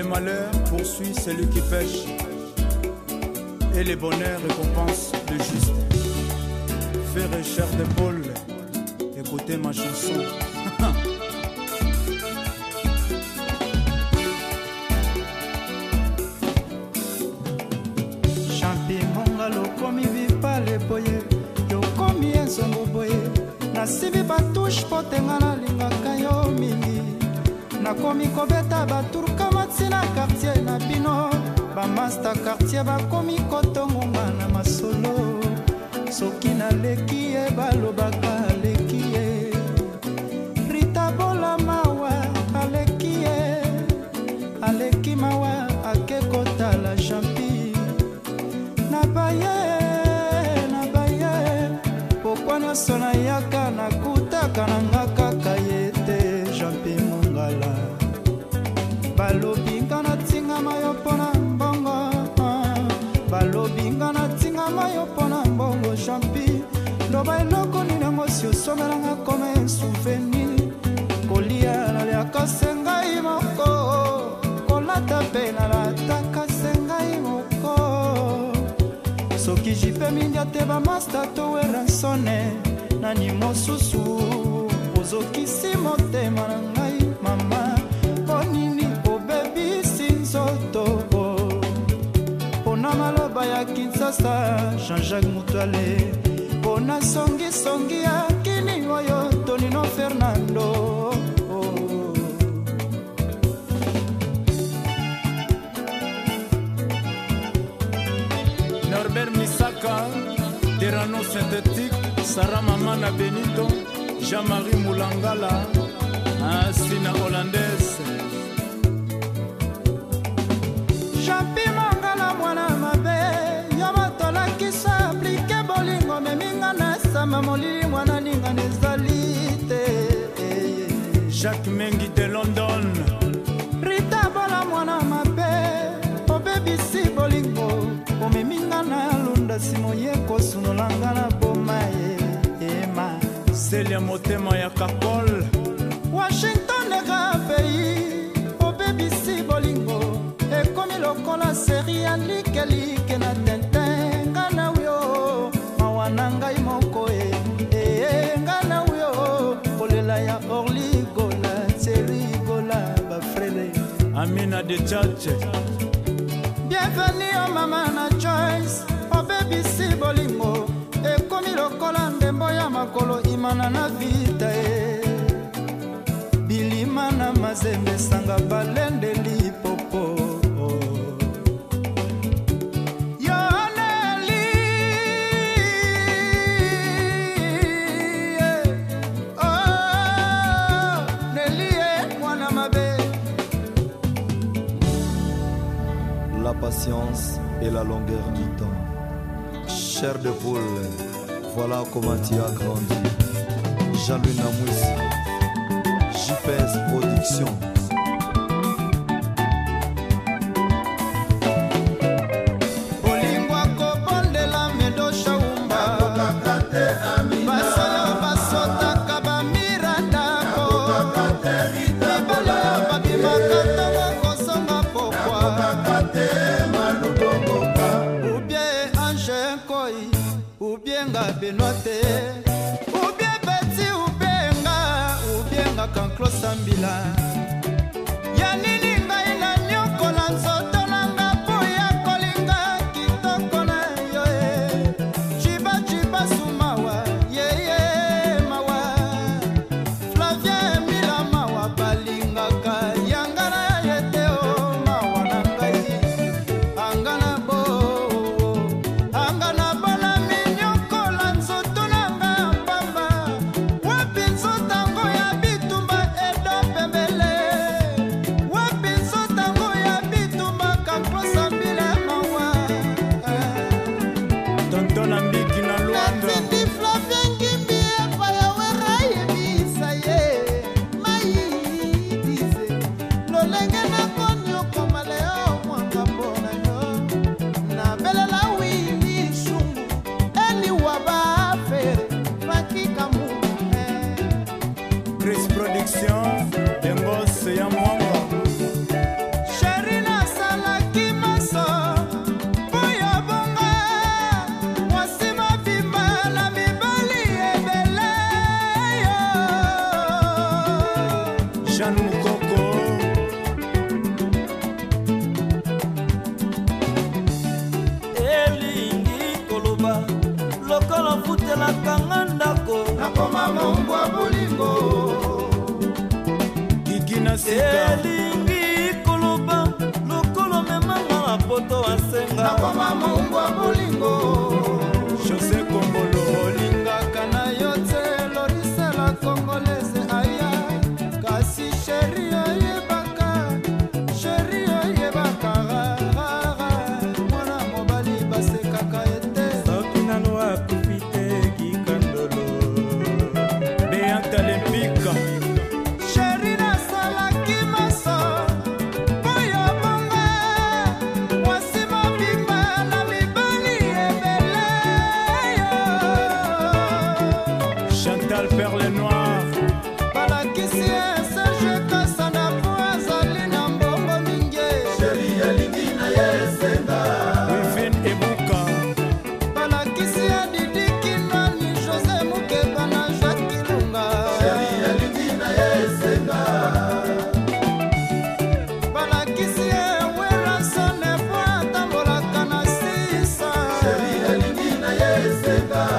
Le malheur poursuit celui qui pêche, et le bonheur récompense le juste. Faire recherche de Paul, écoutez ma chanson. champimongalo komi vipale boye yokomi ensongo boye nasibi batouche mpo tenga nalingaka yo mingi nakomi kobeta baturkama ntina kartier na bino bamaster kartier bakomi kotongonga na masolo soki naleki ye balobaka aleki ye ritabola mawa aleki ye aleki mawa ake kotala jampi na baye na baye pokwa nyonso nayaka nakutaka na nga kobinga natingama yo mpo na mbongo champi loba eloko nini yango si osomelanga kome souvenir kolia naliaka se ngai moko kolata mpe nalataka se ngai moko soki jipe mindia te bamasta toweransone nani mosusu ozokisi motema na ngai ya kinsasa jean-jacques mutale mpo na songisongi ya kini oyo tonino fernando oh. norbert misaka terano synthétique sara mama na benito jean-marie mulangala jacques mengi de london rita bala mwana mabe obebisi bolingo omeminga na lunda nsimo ye kosunolanga na boma ye ema seli ya motema ya kapol washington eka pei obebisi bolingo ekomi lokola seri ya likelike na tentenga na wyo mawa na ngai moko e amina the church bienvenue o mama na choice obebisi bolingo ekomi lokola ndembo ya makolo imana na vita e bilima na mazembe sanga balendeli popo la patience et la longueur du temps. Cher de poule, voilà comment tu as grandi. Jean-Louis Namouis, JPS production nga benoi te ubie beti ubenga ubienga kanklo sambila mokolo afutelaka nga ndako nakoma mombwa bolingo kiki na sika Thank